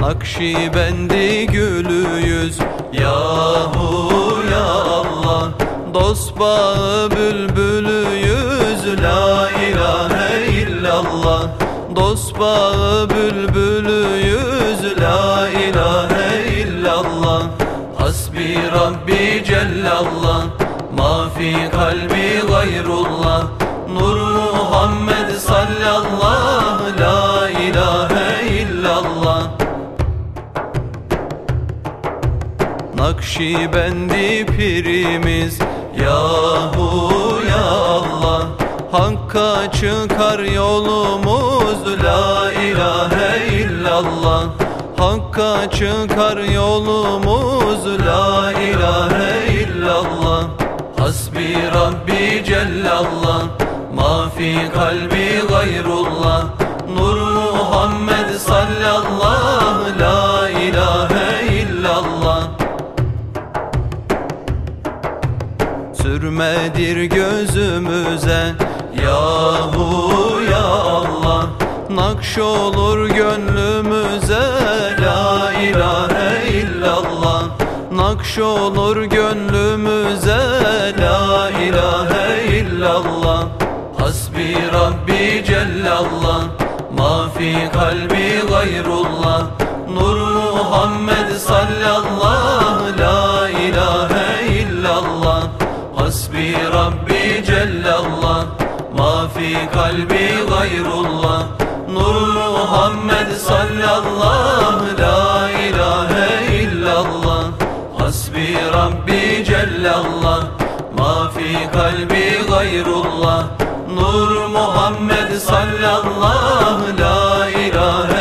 Nakşibendi gülüyüz Yahu ya Allah Dost bağı bülbülüyüz La ilahe illallah. Dost bağı bülbülüyüz La ilahe illallah. Hasbi Rabbi Cellallah Ma fi kalbi gayrullah. Nur Muhammed sallallahu La Nakşibendi pirimiz Yahu ya Allah Hakka çıkar yolumuz La ilahe illallah. Hakka çıkar yolumuz La ilahe illallah. Hasbi Rabbi Cellallah Ma fi kalbi gayrullah Sürmedir gözümüze. Yahu ya Allah Nakş olur gönlümüze. La ilahe illallah Nakş olur gönlümüze. La ilahe illallah Hasbi Rabbi Cellallah Ma fi kalbi gayrullah. Nur Muhammed sallallahu Hasbi Rabbi Cellallah Ma fi kalbi gayrullah. Nur Muhammed sallallahu La ilahe illallah. Hasbi Rabbi Cellallah Ma fi kalbi gayrullah. Nur Muhammed sallallahu La ilahe